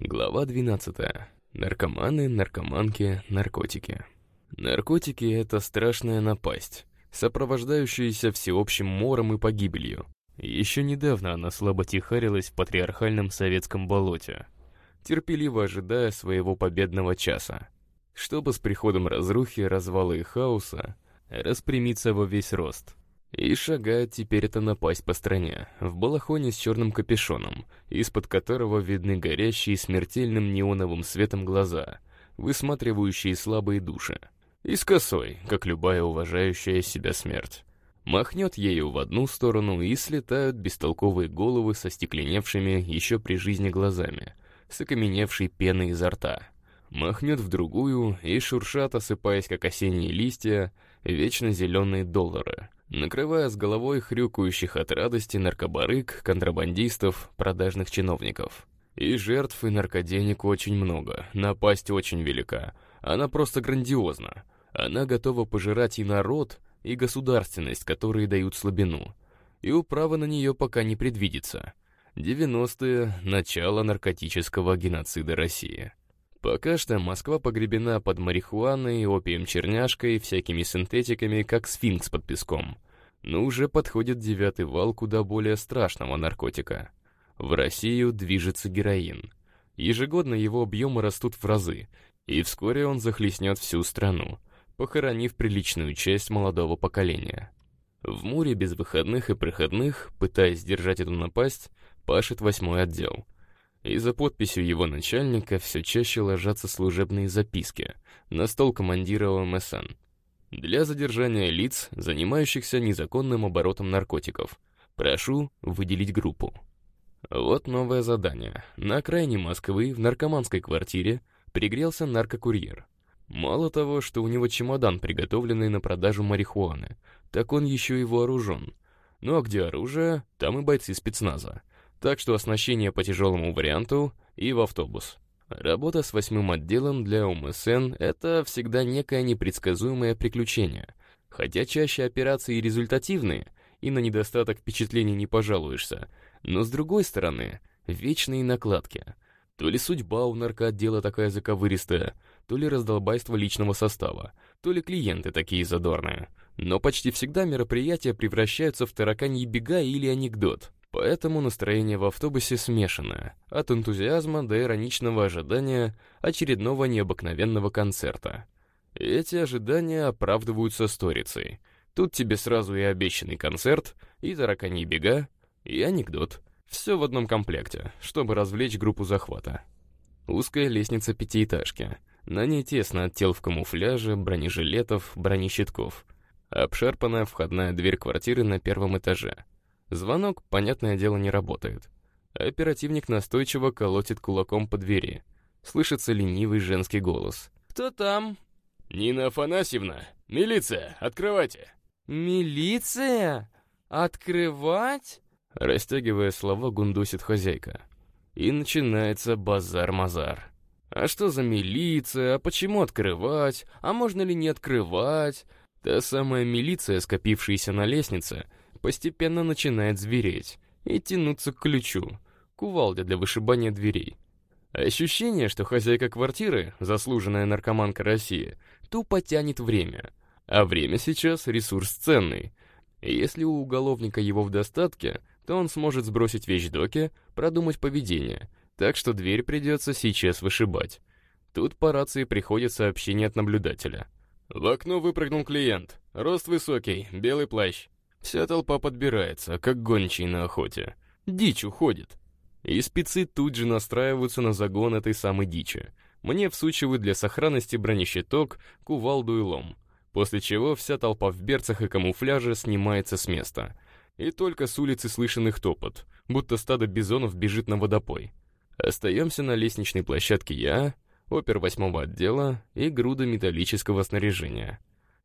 Глава 12. Наркоманы, наркоманки, наркотики. Наркотики — это страшная напасть, сопровождающаяся всеобщим мором и погибелью. Еще недавно она слабо тихарилась в патриархальном советском болоте, терпеливо ожидая своего победного часа, чтобы с приходом разрухи, развала и хаоса распрямиться во весь рост. И шагает теперь эта напасть по стране, в балахоне с черным капюшоном, из-под которого видны горящие смертельным неоновым светом глаза, высматривающие слабые души. И с косой, как любая уважающая себя смерть. Махнет ею в одну сторону, и слетают бестолковые головы со стекленевшими еще при жизни глазами, с окаменевшей пеной изо рта. Махнет в другую, и шуршат, осыпаясь как осенние листья, вечно зеленые доллары — накрывая с головой хрюкающих от радости наркобарык, контрабандистов, продажных чиновников. И жертв, и наркоденег очень много, напасть очень велика. Она просто грандиозна. Она готова пожирать и народ, и государственность, которые дают слабину. И управа на нее пока не предвидится. 90-е — начало наркотического геноцида России. Пока что Москва погребена под марихуаной, опием-черняшкой, всякими синтетиками, как сфинкс под песком. Но уже подходит девятый вал куда более страшного наркотика. В Россию движется героин. Ежегодно его объемы растут в разы, и вскоре он захлестнет всю страну, похоронив приличную часть молодого поколения. В Муре без выходных и проходных, пытаясь сдержать эту напасть, пашет восьмой отдел — и за подписью его начальника все чаще ложатся служебные записки на стол командира ОМСН. Для задержания лиц, занимающихся незаконным оборотом наркотиков, прошу выделить группу. Вот новое задание. На окраине Москвы, в наркоманской квартире, пригрелся наркокурьер. Мало того, что у него чемодан, приготовленный на продажу марихуаны, так он еще и вооружен. Ну а где оружие, там и бойцы спецназа так что оснащение по тяжелому варианту и в автобус. Работа с восьмым отделом для ОМСН — это всегда некое непредсказуемое приключение. Хотя чаще операции результативные, и на недостаток впечатлений не пожалуешься. Но с другой стороны, вечные накладки. То ли судьба у наркоотдела такая заковыристая, то ли раздолбайство личного состава, то ли клиенты такие задорные. Но почти всегда мероприятия превращаются в тараканьи бега или анекдот — Поэтому настроение в автобусе смешанное, от энтузиазма до ироничного ожидания очередного необыкновенного концерта. И эти ожидания оправдываются сторицей. Тут тебе сразу и обещанный концерт, и таракани бега, и анекдот. Все в одном комплекте, чтобы развлечь группу захвата. Узкая лестница пятиэтажки. На ней тесно от тел в камуфляже, бронежилетов, бронещитков. Обшарпанная входная дверь квартиры на первом этаже — Звонок, понятное дело, не работает. Оперативник настойчиво колотит кулаком по двери. Слышится ленивый женский голос. «Кто там?» «Нина Афанасьевна! Милиция! Открывайте!» «Милиция? Открывать?» Растягивая слова, гундосит хозяйка. И начинается базар-мазар. А что за милиция? А почему открывать? А можно ли не открывать? Та самая милиция, скопившаяся на лестнице, постепенно начинает звереть и тянуться к ключу, кувалде для вышибания дверей. Ощущение, что хозяйка квартиры, заслуженная наркоманка России, тупо тянет время. А время сейчас ресурс ценный. Если у уголовника его в достатке, то он сможет сбросить вещдоки, продумать поведение, так что дверь придется сейчас вышибать. Тут по рации приходит сообщение от наблюдателя. В окно выпрыгнул клиент. Рост высокий, белый плащ. Вся толпа подбирается, как гончие на охоте. Дичь уходит. И спецы тут же настраиваются на загон этой самой дичи. Мне всучивают для сохранности бронещиток, кувалду и лом. После чего вся толпа в берцах и камуфляже снимается с места. И только с улицы слышен их топот, будто стадо бизонов бежит на водопой. Остаемся на лестничной площадке я, опер восьмого отдела и груда металлического снаряжения.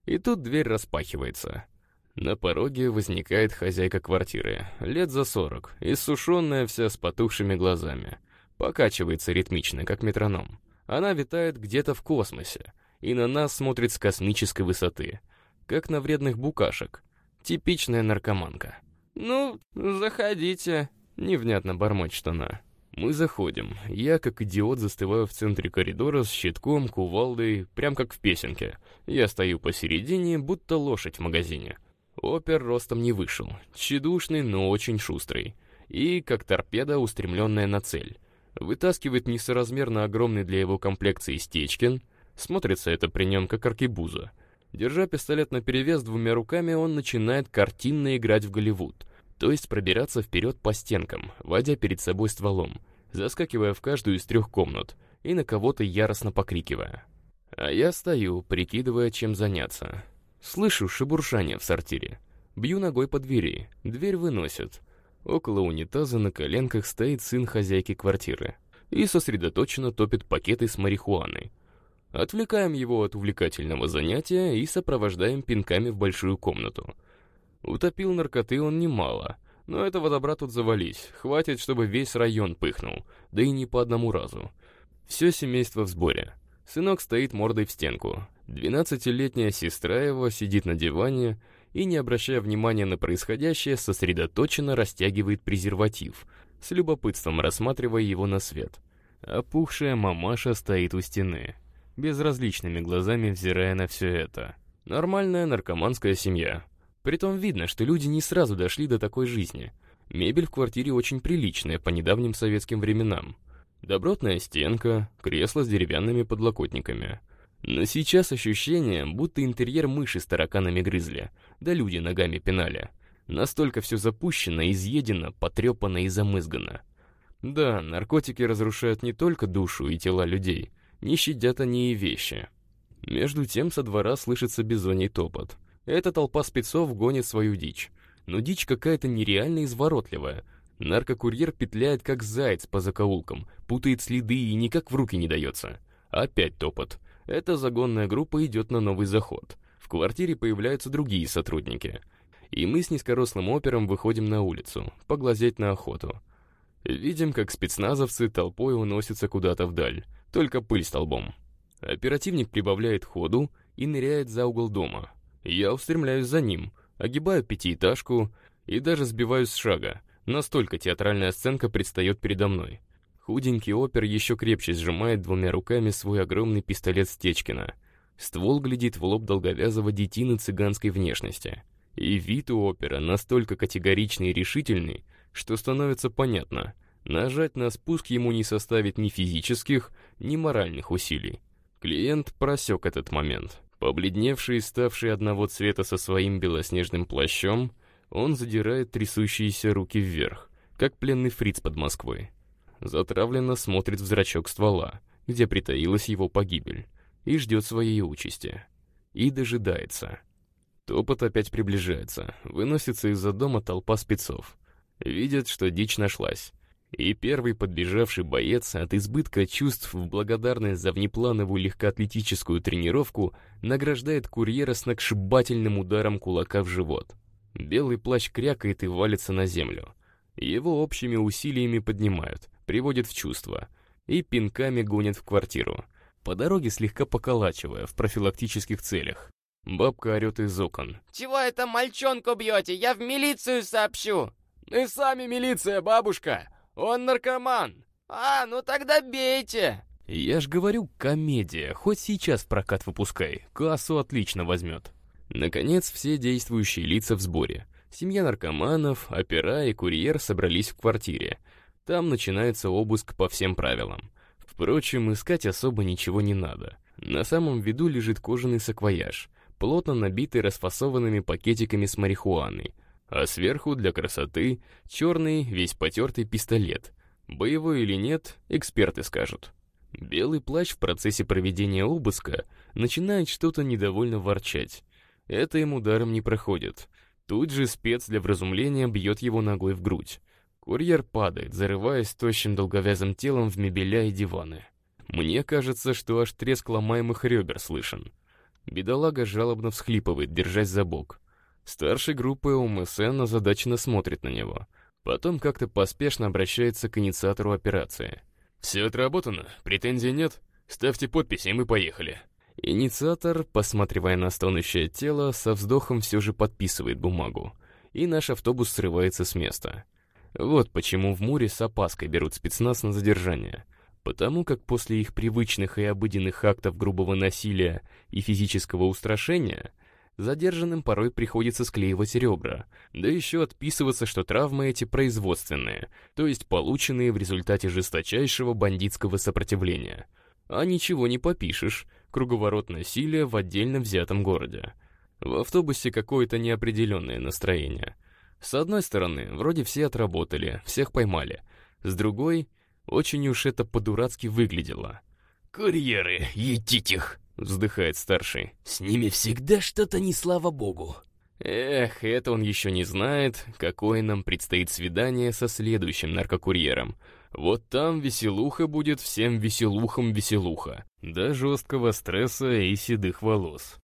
И тут дверь распахивается. На пороге возникает хозяйка квартиры, лет за сорок, иссушенная вся с потухшими глазами. Покачивается ритмично, как метроном. Она витает где-то в космосе, и на нас смотрит с космической высоты, как на вредных букашек. Типичная наркоманка. «Ну, заходите», — невнятно бормочет она. Мы заходим. Я, как идиот, застываю в центре коридора с щитком, кувалдой, прям как в песенке. Я стою посередине, будто лошадь в магазине. Опер ростом не вышел. Тщедушный, но очень шустрый. И, как торпеда, устремленная на цель. Вытаскивает несоразмерно огромный для его комплекции Стечкин. Смотрится это при нем как аркебуза. Держа пистолет наперевес двумя руками, он начинает картинно играть в Голливуд. То есть пробираться вперед по стенкам, водя перед собой стволом, заскакивая в каждую из трех комнат и на кого-то яростно покрикивая. А я стою, прикидывая, чем заняться. Слышу шебуршание в сортире. Бью ногой по двери, дверь выносят. Около унитаза на коленках стоит сын хозяйки квартиры и сосредоточенно топит пакеты с марихуаной. Отвлекаем его от увлекательного занятия и сопровождаем пинками в большую комнату. Утопил наркоты он немало, но этого добра тут завались, хватит, чтобы весь район пыхнул, да и не по одному разу. Все семейство в сборе. Сынок стоит мордой в стенку. Двенадцатилетняя сестра его сидит на диване и, не обращая внимания на происходящее, сосредоточенно растягивает презерватив, с любопытством рассматривая его на свет. Опухшая мамаша стоит у стены, безразличными глазами взирая на все это. Нормальная наркоманская семья. Притом видно, что люди не сразу дошли до такой жизни. Мебель в квартире очень приличная по недавним советским временам. Добротная стенка, кресло с деревянными подлокотниками. Но сейчас ощущение, будто интерьер мыши с тараканами грызли, да люди ногами пинали. Настолько все запущено, изъедено, потрепано и замызгано. Да, наркотики разрушают не только душу и тела людей — не щадят они и вещи. Между тем со двора слышится бизоний топот. Эта толпа спецов гонит свою дичь. Но дичь какая-то нереально изворотливая. Наркокурьер петляет как заяц по закоулкам, путает следы и никак в руки не дается. Опять топот. Эта загонная группа идет на новый заход. В квартире появляются другие сотрудники. И мы с низкорослым опером выходим на улицу, поглазеть на охоту. Видим, как спецназовцы толпой уносятся куда-то вдаль только пыль столбом. Оперативник прибавляет ходу и ныряет за угол дома. Я устремляюсь за ним, огибаю пятиэтажку и даже сбиваюсь с шага. Настолько театральная сценка предстает передо мной. Худенький опер еще крепче сжимает двумя руками свой огромный пистолет Стечкина. Ствол глядит в лоб долговязого детины цыганской внешности. И вид у опера настолько категоричный и решительный, что становится понятно. Нажать на спуск ему не составит ни физических, ни моральных усилий. Клиент просек этот момент. Побледневший и ставший одного цвета со своим белоснежным плащом, он задирает трясущиеся руки вверх, как пленный фриц под Москвой. Затравленно смотрит в зрачок ствола, где притаилась его погибель, и ждет своей участи. И дожидается. Топот опять приближается, выносится из-за дома толпа спецов. Видят, что дичь нашлась, и первый подбежавший боец от избытка чувств в благодарность за внеплановую легкоатлетическую тренировку награждает курьера сногсшибательным ударом кулака в живот. Белый плащ крякает и валится на землю. Его общими усилиями поднимают, приводят в чувство и пинками гонят в квартиру, по дороге слегка поколачивая в профилактических целях. Бабка орет из окон. «Чего это мальчонку бьете? Я в милицию сообщу!» «Мы сами милиция, бабушка!» Он наркоман! А, ну тогда бейте!» Я ж говорю, комедия, хоть сейчас в прокат выпускай, кассу отлично возьмет. Наконец, все действующие лица в сборе. Семья наркоманов, опера и курьер собрались в квартире. Там начинается обыск по всем правилам. Впрочем, искать особо ничего не надо. На самом виду лежит кожаный саквояж, плотно набитый расфасованными пакетиками с марихуаной, а сверху для красоты черный, весь потертый пистолет. Боевой или нет, эксперты скажут. Белый плащ в процессе проведения обыска начинает что-то недовольно ворчать. Это ему даром не проходит. Тут же спец для вразумления бьет его ногой в грудь. Курьер падает, зарываясь тощим долговязым телом в мебеля и диваны. Мне кажется, что аж треск ломаемых ребер слышен. Бедолага жалобно всхлипывает, держась за бок. Старший группы ОМСН озадаченно смотрит на него. Потом как-то поспешно обращается к инициатору операции. «Все отработано, претензий нет. Ставьте подпись, и мы поехали». Инициатор, посматривая на стонущее тело, со вздохом все же подписывает бумагу, и наш автобус срывается с места. Вот почему в Муре с опаской берут спецназ на задержание. Потому как после их привычных и обыденных актов грубого насилия и физического устрашения задержанным порой приходится склеивать ребра, да еще отписываться, что травмы эти производственные, то есть полученные в результате жесточайшего бандитского сопротивления. А ничего не попишешь, круговорот насилия в отдельно взятом городе. В автобусе какое-то неопределенное настроение. С одной стороны, вроде все отработали, всех поймали. С другой, очень уж это по-дурацки выглядело. «Курьеры, едите их!» — вздыхает старший. «С ними всегда что-то не слава богу». Эх, это он еще не знает, какое нам предстоит свидание со следующим наркокурьером. Вот там веселуха будет всем веселухам веселуха, до жесткого стресса и седых волос.